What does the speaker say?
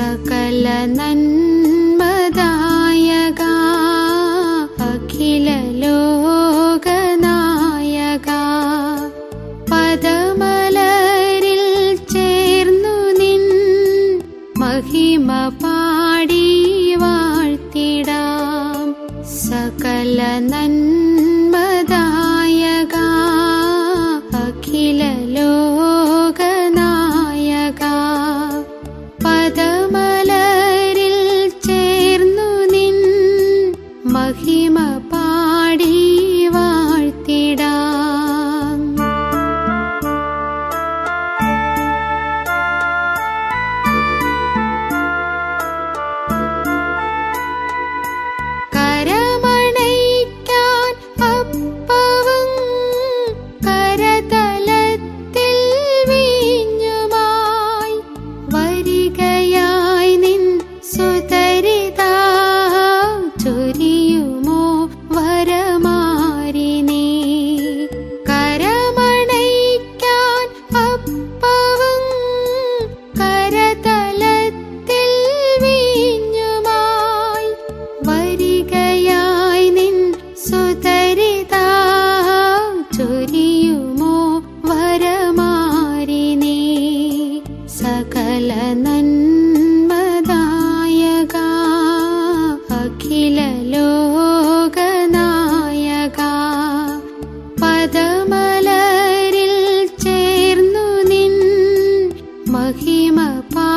सकलनन्मदायगा नन्मदायगा अखिल चेर्नु पदमलरिल् चेर्नुनि महिमपाडिवार्तिडा सकलनन्मदायगा अखिल സകല നന്മദായക അഖില ലോകനായക പദമലരിൽ ചേർന്നു നിൻ മഹിമ പാ